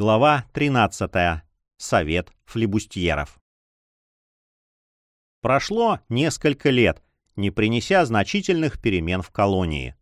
Глава 13. Совет флебустьеров. Прошло несколько лет, не принеся значительных перемен в колонии.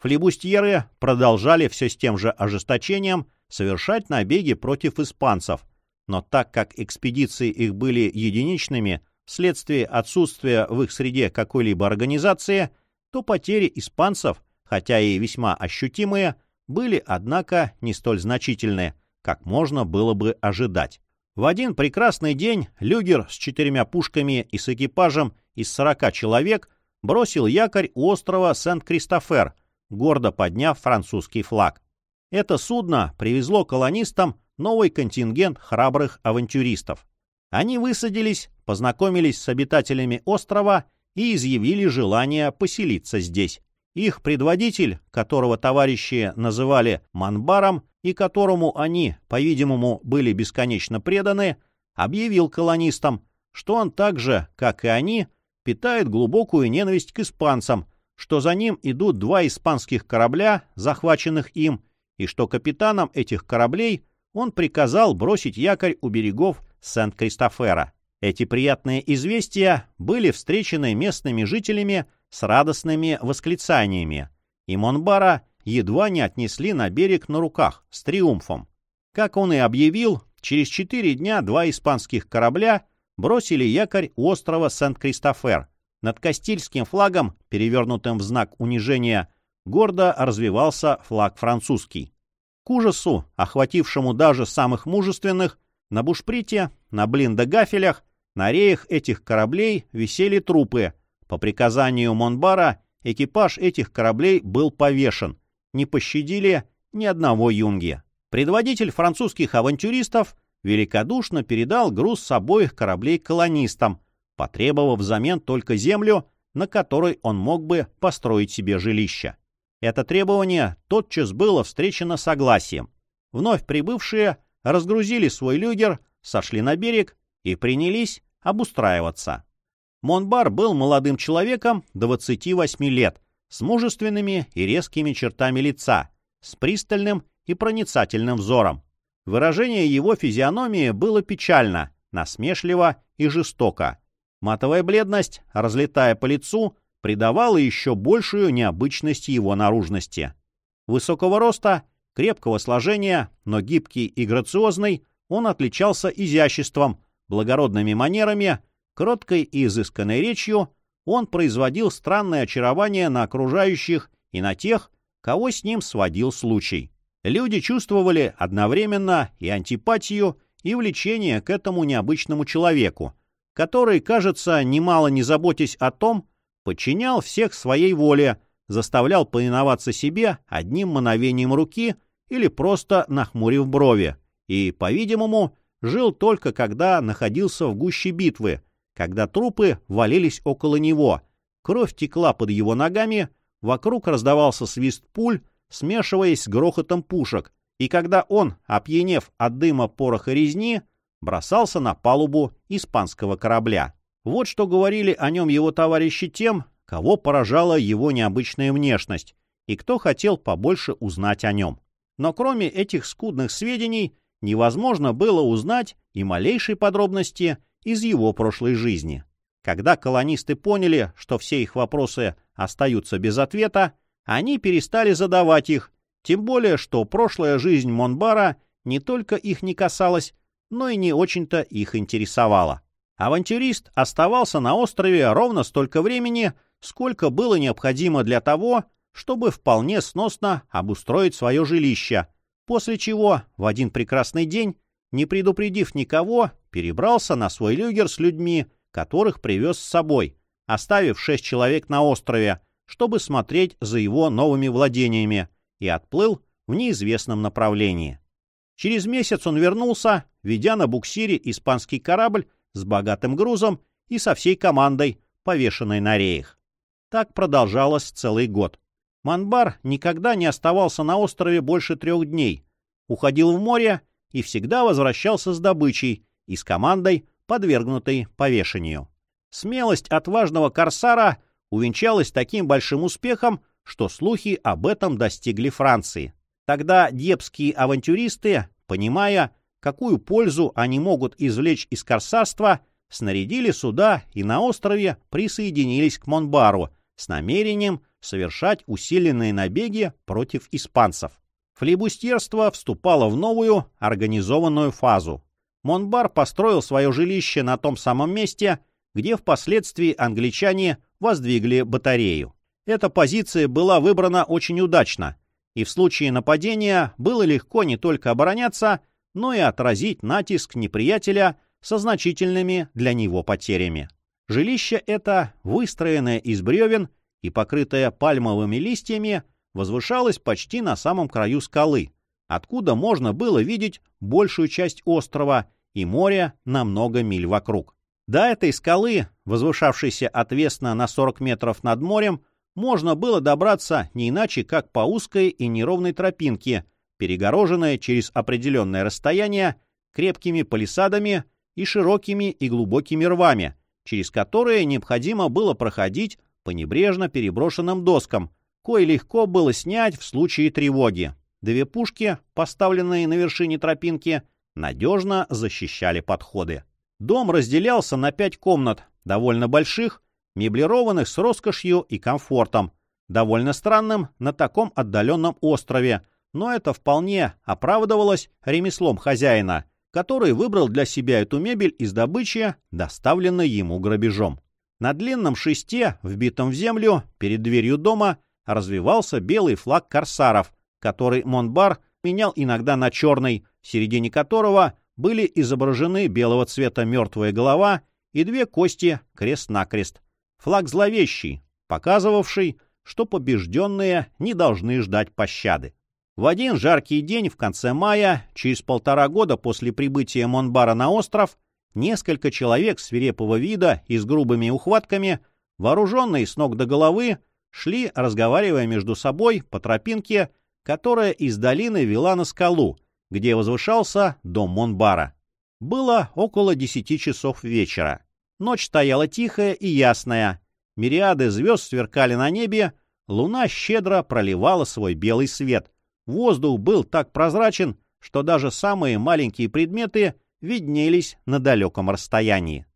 Флебустьеры продолжали все с тем же ожесточением совершать набеги против испанцев, но так как экспедиции их были единичными вследствие отсутствия в их среде какой-либо организации, то потери испанцев, хотя и весьма ощутимые, были, однако, не столь значительны, как можно было бы ожидать. В один прекрасный день люгер с четырьмя пушками и с экипажем из сорока человек бросил якорь у острова Сент-Кристофер, гордо подняв французский флаг. Это судно привезло колонистам новый контингент храбрых авантюристов. Они высадились, познакомились с обитателями острова и изъявили желание поселиться здесь. Их предводитель, которого товарищи называли Манбаром и которому они, по-видимому, были бесконечно преданы, объявил колонистам, что он так же, как и они, питает глубокую ненависть к испанцам, что за ним идут два испанских корабля, захваченных им, и что капитанам этих кораблей он приказал бросить якорь у берегов Сент-Кристофера. Эти приятные известия были встречены местными жителями с радостными восклицаниями, и Монбара едва не отнесли на берег на руках с триумфом. Как он и объявил, через четыре дня два испанских корабля бросили якорь у острова Сент-Кристофер. Над Кастильским флагом, перевернутым в знак унижения, гордо развивался флаг французский. К ужасу, охватившему даже самых мужественных, на бушприте, на блиндогафелях, на реях этих кораблей висели трупы, по приказанию Монбара экипаж этих кораблей был повешен. Не пощадили ни одного юнги. Предводитель французских авантюристов великодушно передал груз с обоих кораблей колонистам, потребовав взамен только землю, на которой он мог бы построить себе жилище. Это требование тотчас было встречено согласием. Вновь прибывшие разгрузили свой люгер, сошли на берег и принялись обустраиваться. Монбар был молодым человеком 28 лет, с мужественными и резкими чертами лица, с пристальным и проницательным взором. Выражение его физиономии было печально, насмешливо и жестоко. Матовая бледность, разлетая по лицу, придавала еще большую необычность его наружности. Высокого роста, крепкого сложения, но гибкий и грациозный, он отличался изяществом, благородными манерами, Кроткой и изысканной речью он производил странное очарование на окружающих и на тех, кого с ним сводил случай. Люди чувствовали одновременно и антипатию, и влечение к этому необычному человеку, который, кажется, немало не заботясь о том, подчинял всех своей воле, заставлял повиноваться себе одним мановением руки или просто нахмурив брови, и, по-видимому, жил только когда находился в гуще битвы, когда трупы валились около него, кровь текла под его ногами, вокруг раздавался свист пуль, смешиваясь с грохотом пушек, и когда он, опьянев от дыма пороха резни, бросался на палубу испанского корабля. Вот что говорили о нем его товарищи тем, кого поражала его необычная внешность, и кто хотел побольше узнать о нем. Но кроме этих скудных сведений, невозможно было узнать и малейшей подробности из его прошлой жизни. Когда колонисты поняли, что все их вопросы остаются без ответа, они перестали задавать их, тем более, что прошлая жизнь Монбара не только их не касалась, но и не очень-то их интересовала. Авантюрист оставался на острове ровно столько времени, сколько было необходимо для того, чтобы вполне сносно обустроить свое жилище, после чего в один прекрасный день не предупредив никого, перебрался на свой люгер с людьми, которых привез с собой, оставив шесть человек на острове, чтобы смотреть за его новыми владениями, и отплыл в неизвестном направлении. Через месяц он вернулся, ведя на буксире испанский корабль с богатым грузом и со всей командой, повешенной на реях. Так продолжалось целый год. Манбар никогда не оставался на острове больше трех дней. Уходил в море и всегда возвращался с добычей и с командой, подвергнутой повешению. Смелость отважного корсара увенчалась таким большим успехом, что слухи об этом достигли Франции. Тогда дьепские авантюристы понимая, какую пользу они могут извлечь из корсарства, снарядили суда и на острове присоединились к Монбару с намерением совершать усиленные набеги против испанцев. Флибустьерство вступало в новую организованную фазу. Монбар построил свое жилище на том самом месте, где впоследствии англичане воздвигли батарею. Эта позиция была выбрана очень удачно, и в случае нападения было легко не только обороняться, но и отразить натиск неприятеля со значительными для него потерями. Жилище это, выстроенное из бревен и покрытое пальмовыми листьями, возвышалось почти на самом краю скалы, откуда можно было видеть большую часть острова и море на много миль вокруг. До этой скалы, возвышавшейся отвесно на 40 метров над морем, можно было добраться не иначе, как по узкой и неровной тропинке, перегороженной через определенное расстояние крепкими палисадами и широкими и глубокими рвами, через которые необходимо было проходить по небрежно переброшенным доскам, кое легко было снять в случае тревоги. Две пушки, поставленные на вершине тропинки, надежно защищали подходы. Дом разделялся на пять комнат, довольно больших, меблированных с роскошью и комфортом, довольно странным на таком отдаленном острове, но это вполне оправдывалось ремеслом хозяина, который выбрал для себя эту мебель из добычи, доставленной ему грабежом. На длинном шесте, вбитом в землю, перед дверью дома, развивался белый флаг корсаров, который Монбар менял иногда на черный, в середине которого были изображены белого цвета мертвая голова и две кости крест-накрест. Флаг зловещий, показывавший, что побежденные не должны ждать пощады. В один жаркий день в конце мая, через полтора года после прибытия Монбара на остров, несколько человек свирепого вида и с грубыми ухватками, вооруженные с ног до головы, шли, разговаривая между собой по тропинке, которая из долины вела на скалу, где возвышался дом Монбара. Было около десяти часов вечера. Ночь стояла тихая и ясная. Мириады звезд сверкали на небе, луна щедро проливала свой белый свет. Воздух был так прозрачен, что даже самые маленькие предметы виднелись на далеком расстоянии.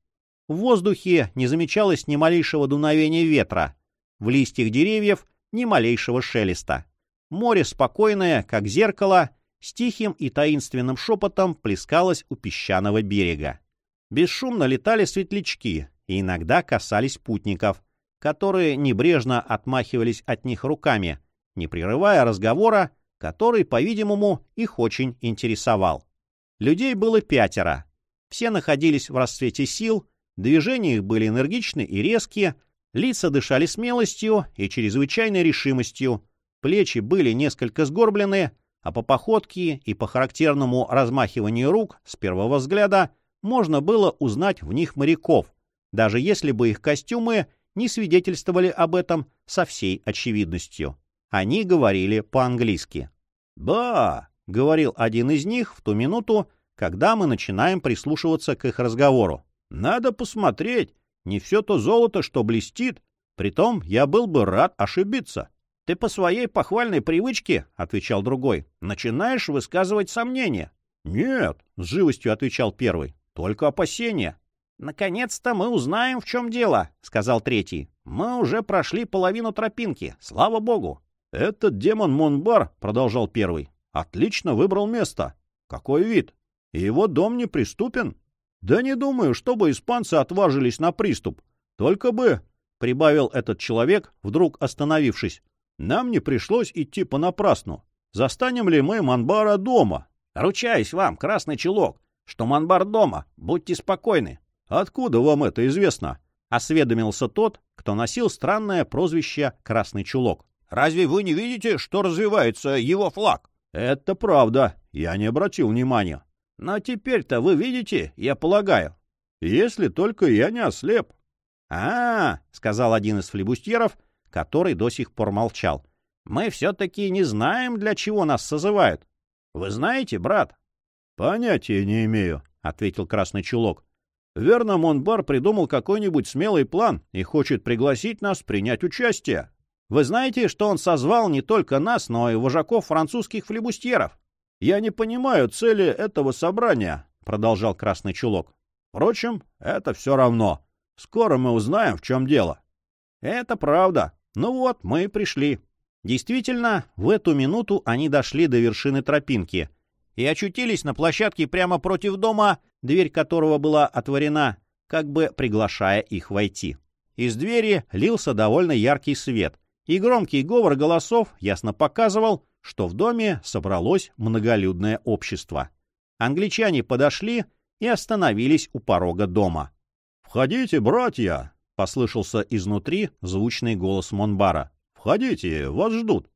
В воздухе не замечалось ни малейшего дуновения ветра, в листьях деревьев ни малейшего шелеста. Море спокойное, как зеркало, с тихим и таинственным шепотом плескалось у песчаного берега. Бесшумно летали светлячки и иногда касались путников, которые небрежно отмахивались от них руками, не прерывая разговора, который, по-видимому, их очень интересовал. Людей было пятеро. Все находились в расцвете сил, движения их были энергичны и резкие, лица дышали смелостью и чрезвычайной решимостью, плечи были несколько сгорблены, а по походке и по характерному размахиванию рук с первого взгляда можно было узнать в них моряков, даже если бы их костюмы не свидетельствовали об этом со всей очевидностью. Они говорили по-английски. «Ба!» — говорил один из них в ту минуту, когда мы начинаем прислушиваться к их разговору. «Надо посмотреть, не все то золото, что блестит. Притом я был бы рад ошибиться». «Ты по своей похвальной привычке, — отвечал другой, — начинаешь высказывать сомнения». «Нет», — с живостью отвечал первый, только опасения. «Наконец-то мы узнаем, в чем дело», — сказал третий. «Мы уже прошли половину тропинки, слава богу». «Этот демон Монбар», — продолжал первый, — «отлично выбрал место. Какой вид? И его дом неприступен? Да не думаю, чтобы испанцы отважились на приступ. Только бы, — прибавил этот человек, вдруг остановившись, — нам не пришлось идти понапрасну. Застанем ли мы Монбара дома? Ручаюсь вам, красный чулок, что Манбар дома. Будьте спокойны. — Откуда вам это известно? — осведомился тот, кто носил странное прозвище «Красный чулок». — Разве вы не видите, что развивается его флаг? — Это правда. Я не обратил внимания. — Но теперь-то вы видите, я полагаю. — Если только я не ослеп. А — -а, сказал один из флебустьеров, который до сих пор молчал. — Мы все-таки не знаем, для чего нас созывают. Вы знаете, брат, — Понятия не имею, — ответил Красный Чулок. — Верно, Монбар придумал какой-нибудь смелый план и хочет пригласить нас принять участие. Вы знаете, что он созвал не только нас, но и вожаков французских флебустьеров? «Я не понимаю цели этого собрания», — продолжал Красный Чулок. «Впрочем, это все равно. Скоро мы узнаем, в чем дело». «Это правда. Ну вот, мы и пришли». Действительно, в эту минуту они дошли до вершины тропинки и очутились на площадке прямо против дома, дверь которого была отворена, как бы приглашая их войти. Из двери лился довольно яркий свет, и громкий говор голосов ясно показывал, что в доме собралось многолюдное общество. Англичане подошли и остановились у порога дома. «Входите, братья!» — послышался изнутри звучный голос Монбара. «Входите, вас ждут».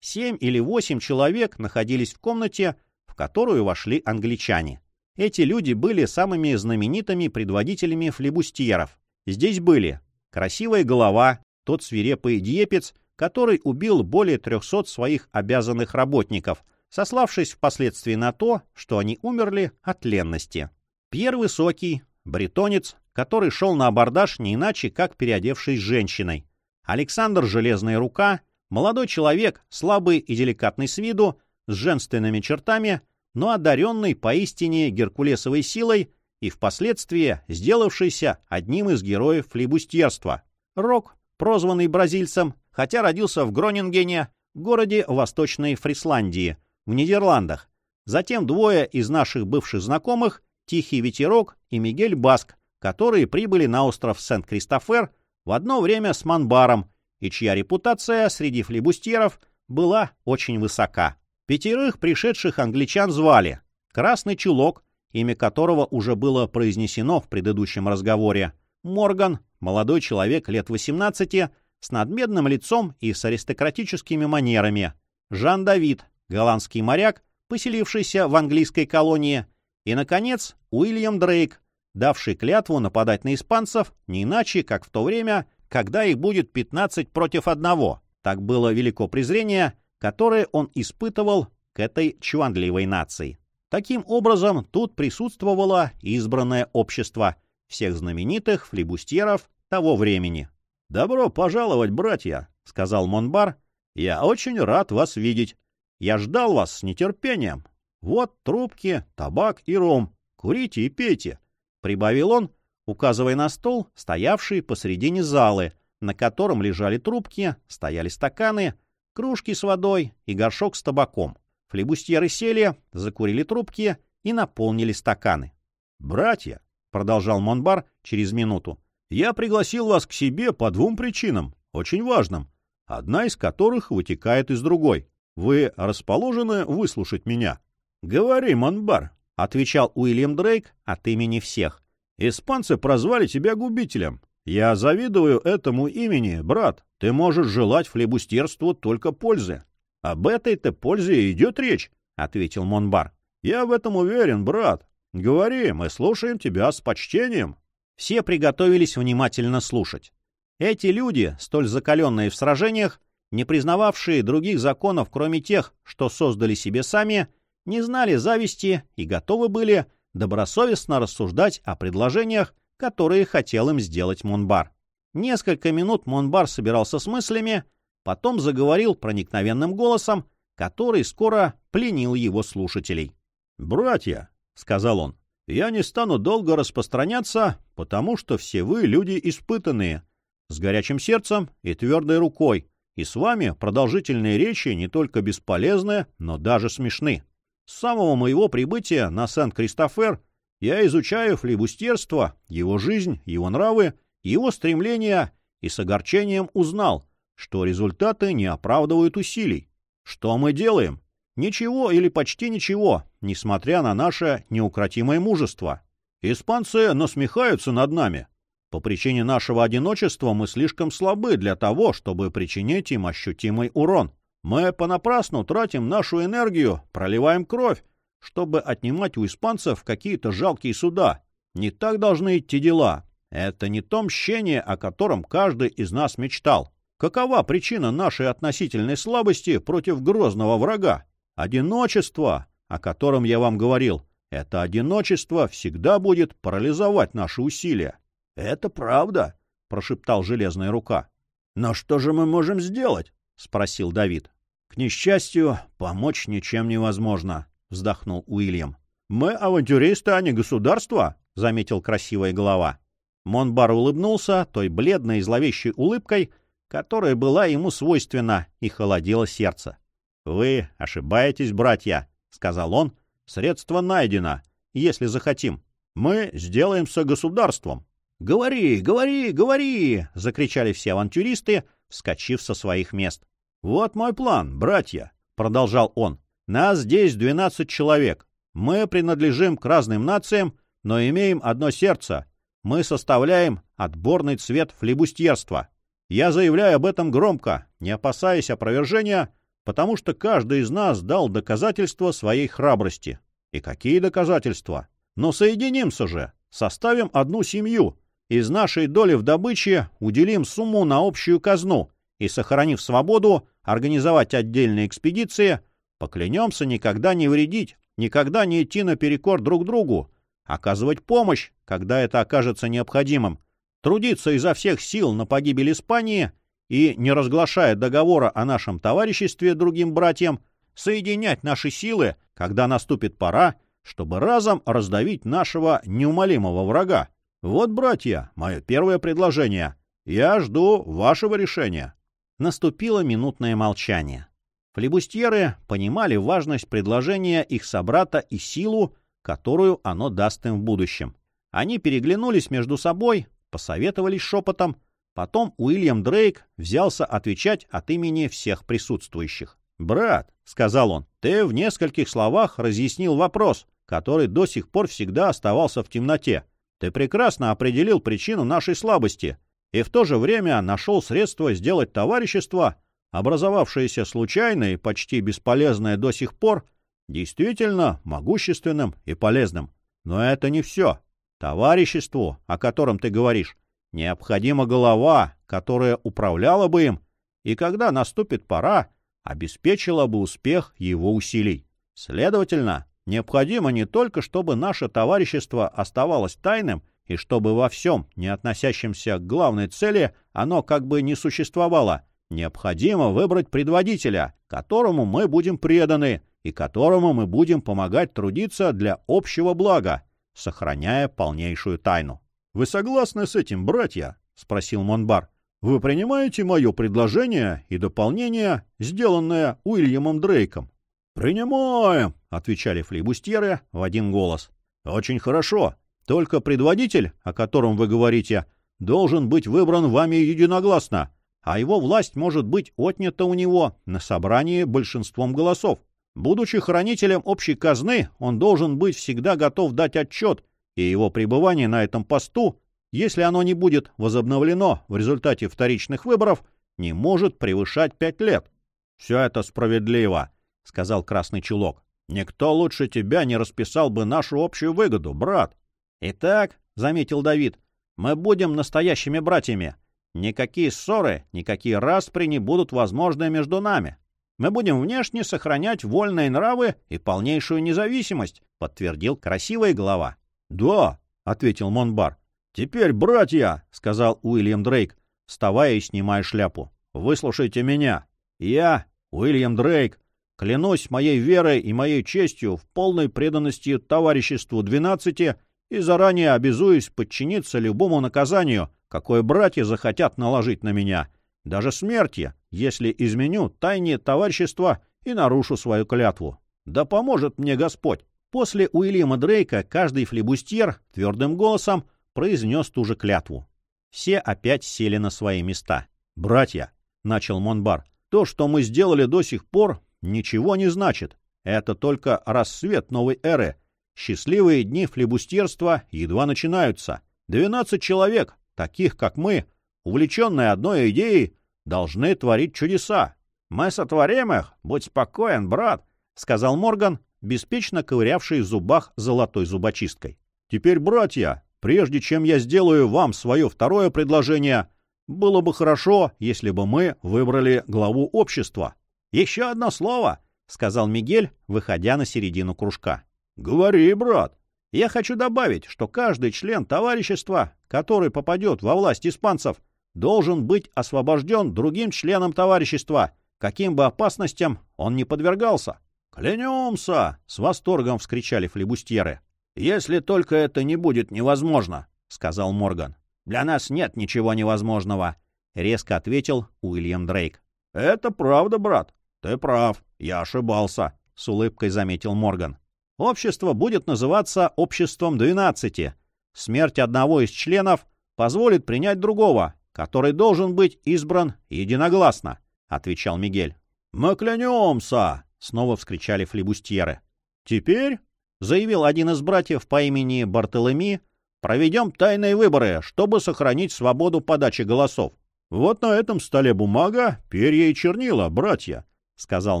Семь или восемь человек находились в комнате, в которую вошли англичане. Эти люди были самыми знаменитыми предводителями флебустьеров. Здесь были красивая голова, тот свирепый Дьепец, который убил более 300 своих обязанных работников, сославшись впоследствии на то, что они умерли от ленности. Пьер Высокий, бретонец, который шел на абордаж не иначе, как переодевшись женщиной. Александр Железная Рука, молодой человек, слабый и деликатный с виду, с женственными чертами, но одаренный поистине геркулесовой силой и впоследствии сделавшийся одним из героев флибустьерства. Рок, прозванный бразильцем, хотя родился в Гронингене, городе Восточной Фрисландии, в Нидерландах. Затем двое из наших бывших знакомых, Тихий Ветерок и Мигель Баск, которые прибыли на остров Сент-Кристофер в одно время с Манбаром, и чья репутация среди флибустьеров была очень высока. Пятерых пришедших англичан звали Красный Чулок, имя которого уже было произнесено в предыдущем разговоре, Морган, молодой человек лет 18, с надменным лицом и с аристократическими манерами, Жан Давид, голландский моряк, поселившийся в английской колонии, и, наконец, Уильям Дрейк, давший клятву нападать на испанцев не иначе, как в то время, когда их будет 15 против одного. Так было велико презрение, которое он испытывал к этой чванливой нации. Таким образом, тут присутствовало избранное общество – всех знаменитых флибустьеров того времени. «Добро пожаловать, братья!» — сказал Монбар. «Я очень рад вас видеть. Я ждал вас с нетерпением. Вот трубки, табак и ром. Курите и пейте!» — прибавил он, указывая на стол, стоявший посредине залы, на котором лежали трубки, стояли стаканы, кружки с водой и горшок с табаком. Флебустьеры сели, закурили трубки и наполнили стаканы. «Братья!» — продолжал Монбар через минуту. «Я пригласил вас к себе по двум причинам, очень важным, одна из которых вытекает из другой. Вы расположены выслушать меня?» «Говори, Монбар», — отвечал Уильям Дрейк от имени всех. «Испанцы прозвали тебя губителем. Я завидую этому имени, брат. Ты можешь желать флебустерству только пользы». «Об этой-то пользе идет речь», — ответил Монбар. «Я в этом уверен, брат. Говори, мы слушаем тебя с почтением. Все приготовились внимательно слушать. Эти люди, столь закаленные в сражениях, не признававшие других законов, кроме тех, что создали себе сами, не знали зависти и готовы были добросовестно рассуждать о предложениях, которые хотел им сделать Монбар. Несколько минут Монбар собирался с мыслями, потом заговорил проникновенным голосом, который скоро пленил его слушателей. «Братья, — сказал он, — я не стану долго распространяться, потому что все вы люди испытанные, с горячим сердцем и твердой рукой, и с вами продолжительные речи не только бесполезны, но даже смешны. С самого моего прибытия на Сент-Кристофер я изучаю флибустерство, его жизнь, его нравы, его стремления, и с огорчением узнал, что результаты не оправдывают усилий. Что мы делаем? Ничего или почти ничего, несмотря на наше неукротимое мужество. Испанцы насмехаются над нами. По причине нашего одиночества мы слишком слабы для того, чтобы причинить им ощутимый урон. Мы понапрасну тратим нашу энергию, проливаем кровь, чтобы отнимать у испанцев какие-то жалкие суда. Не так должны идти дела. Это не то мщение, о котором каждый из нас мечтал. Какова причина нашей относительной слабости против грозного врага? Одиночество, о котором я вам говорил, это одиночество всегда будет парализовать наши усилия. — Это правда, — прошептал железная рука. — Но что же мы можем сделать? — спросил Давид. — К несчастью, помочь ничем невозможно, — вздохнул Уильям. «Мы авантюристы, а не государство», — заметил красивая голова. Монбар улыбнулся той бледной и зловещей улыбкой, которая была ему свойственна и холодила сердце. «Вы ошибаетесь, братья», — сказал он. «Средство найдено, если захотим. Мы сделаемся государством». «Говори, говори, говори!» — закричали все авантюристы, вскочив со своих мест. «Вот мой план, братья», — продолжал он. «Нас здесь двенадцать человек. Мы принадлежим к разным нациям, но имеем одно сердце. Мы составляем отборный цвет флебустьерства. Я заявляю об этом громко, не опасаясь опровержения, потому что каждый из нас дал доказательства своей храбрости. И какие доказательства? Но соединимся же, составим одну семью, из нашей доли в добыче уделим сумму на общую казну и, сохранив свободу, организовать отдельные экспедиции, поклянемся никогда не вредить, никогда не идти наперекор друг другу, оказывать помощь, когда это окажется необходимым, трудиться изо всех сил на погибель Испании и, не разглашая договора о нашем товариществе другим братьям, соединять наши силы, когда наступит пора, чтобы разом раздавить нашего неумолимого врага. Вот, братья, мое первое предложение. Я жду вашего решения. Наступило минутное молчание. Флебустьеры понимали важность предложения их собрата и силу, которую оно даст им в будущем. Они переглянулись между собой, посоветовались шепотом, потом Уильям Дрейк взялся отвечать от имени всех присутствующих. «Брат», — сказал он, — «ты в нескольких словах разъяснил вопрос, который до сих пор всегда оставался в темноте. Ты прекрасно определил причину нашей слабости и в то же время нашел средства сделать товарищество, образовавшееся случайно и почти бесполезное до сих пор, действительно могущественным и полезным. Но это не все. Товариществу, о котором ты говоришь, необходима голова, которая управляла бы им, и когда наступит пора, обеспечила бы успех его усилий. Следовательно, необходимо не только, чтобы наше товарищество оставалось тайным, и чтобы во всем, не относящемся к главной цели, оно как бы не существовало. Необходимо выбрать предводителя, которому мы будем преданы и которому мы будем помогать трудиться для общего блага, сохраняя полнейшую тайну. — Вы согласны с этим, братья? — спросил Монбар. — Вы принимаете мое предложение и дополнение, сделанное Уильямом Дрейком? — Принимаем, — отвечали флибустьеры в один голос. — Очень хорошо. Только предводитель, о котором вы говорите, должен быть выбран вами единогласно, а его власть может быть отнята у него на собрании большинством голосов. Будучи хранителем общей казны, он должен быть всегда готов дать отчет, и его пребывание на этом посту, если оно не будет возобновлено в результате вторичных выборов, не может превышать пять лет. — Все это справедливо, — сказал Красный Чулок. — Никто лучше тебя не расписал бы нашу общую выгоду, брат. — Итак, — заметил Давид, — мы будем настоящими братьями. Никакие ссоры, никакие распри не будут возможны между нами. Мы будем внешне сохранять вольные нравы и полнейшую независимость, — подтвердил красивая глава. — Да, — ответил Монбар. — Теперь, братья, — сказал Уильям Дрейк, вставая и снимая шляпу, — выслушайте меня. Я, Уильям Дрейк, клянусь моей верой и моей честью в полной преданности товариществу двенадцати и заранее обязуюсь подчиниться любому наказанию, какое братья захотят наложить на меня, даже смерти, если изменю тайне товарищества и нарушу свою клятву. Да поможет мне Господь. После Уильяма Дрейка каждый флебустьер твердым голосом произнес ту же клятву. Все опять сели на свои места. «Братья», — начал Монбар, — «то, что мы сделали до сих пор, ничего не значит. Это только рассвет новой эры. Счастливые дни флебустьерства едва начинаются. Двенадцать человек, таких как мы, увлеченные одной идеей, должны творить чудеса. Мы сотворим их, будь спокоен, брат, — сказал Морган, беспечно ковырявший в зубах золотой зубочисткой. Теперь, братья, прежде чем я сделаю вам свое второе предложение, было бы хорошо, если бы мы выбрали главу общества. — Еще одно слово, — сказал Мигель, выходя на середину кружка. — Говори, брат. Я хочу добавить, что каждый член товарищества, который попадет во власть испанцев, должен быть освобожден другим членом товарищества, каким бы опасностям он ни подвергался. «Клянемся!» — с восторгом вскричали флебустьеры. «Если только это не будет невозможно», — сказал Морган. «Для нас нет ничего невозможного», — резко ответил Уильям Дрейк. «Это правда, брат. Ты прав. Я ошибался», — с улыбкой заметил Морган. «Общество будет называться «Обществом двенадцати». Смерть одного из членов позволит принять другого, который должен быть избран единогласно», — отвечал Мигель. «Мы клянемся!» — снова вскричали флебустьеры. «Теперь», — заявил один из братьев по имени Бартолеми, — «проведем тайные выборы, чтобы сохранить свободу подачи голосов». «Вот на этом столе бумага, перья и чернила, братья», — сказал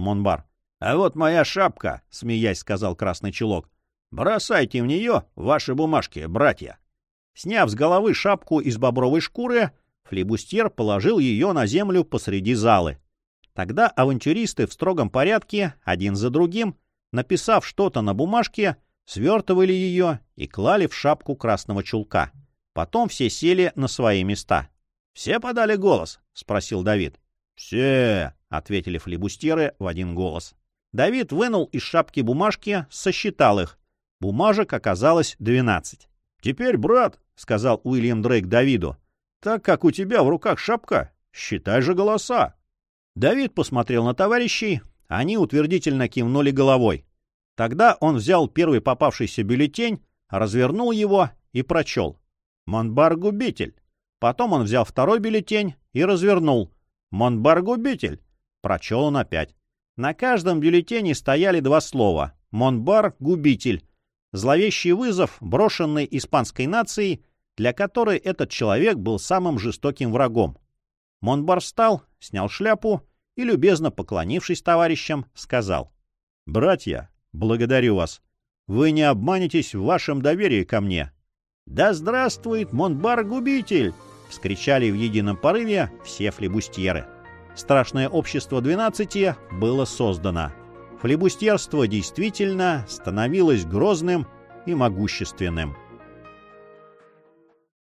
Монбар. «А вот моя шапка», — смеясь сказал Красный Чулок. «Бросайте в нее ваши бумажки, братья». Сняв с головы шапку из бобровой шкуры, флебустьер положил ее на землю посреди залы. Тогда авантюристы в строгом порядке, один за другим, написав что-то на бумажке, свертывали ее и клали в шапку красного чулка. Потом все сели на свои места. «Все подали голос?» — спросил Давид. «Все!» — ответили флебустеры в один голос. Давид вынул из шапки бумажки, сосчитал их. Бумажек оказалось двенадцать. «Теперь, брат», — сказал Уильям Дрейк Давиду, — «так как у тебя в руках шапка, считай же голоса». Давид посмотрел на товарищей, они утвердительно кивнули головой. Тогда он взял первый попавшийся бюллетень, развернул его и прочел. «Монбар-губитель». Потом он взял второй бюллетень и развернул. «Монбар-губитель». Прочел он опять. На каждом бюллетене стояли два слова. «Монбар-губитель». Зловещий вызов, брошенный испанской нацией, для которой этот человек был самым жестоким врагом. Монбар встал, снял шляпу и, любезно поклонившись товарищам, сказал. — Братья, благодарю вас. Вы не обманетесь в вашем доверии ко мне. — Да здравствует Монбар-губитель! — вскричали в едином порыве все флебустьеры. Страшное общество двенадцати было создано. Флебустьерство действительно становилось грозным и могущественным.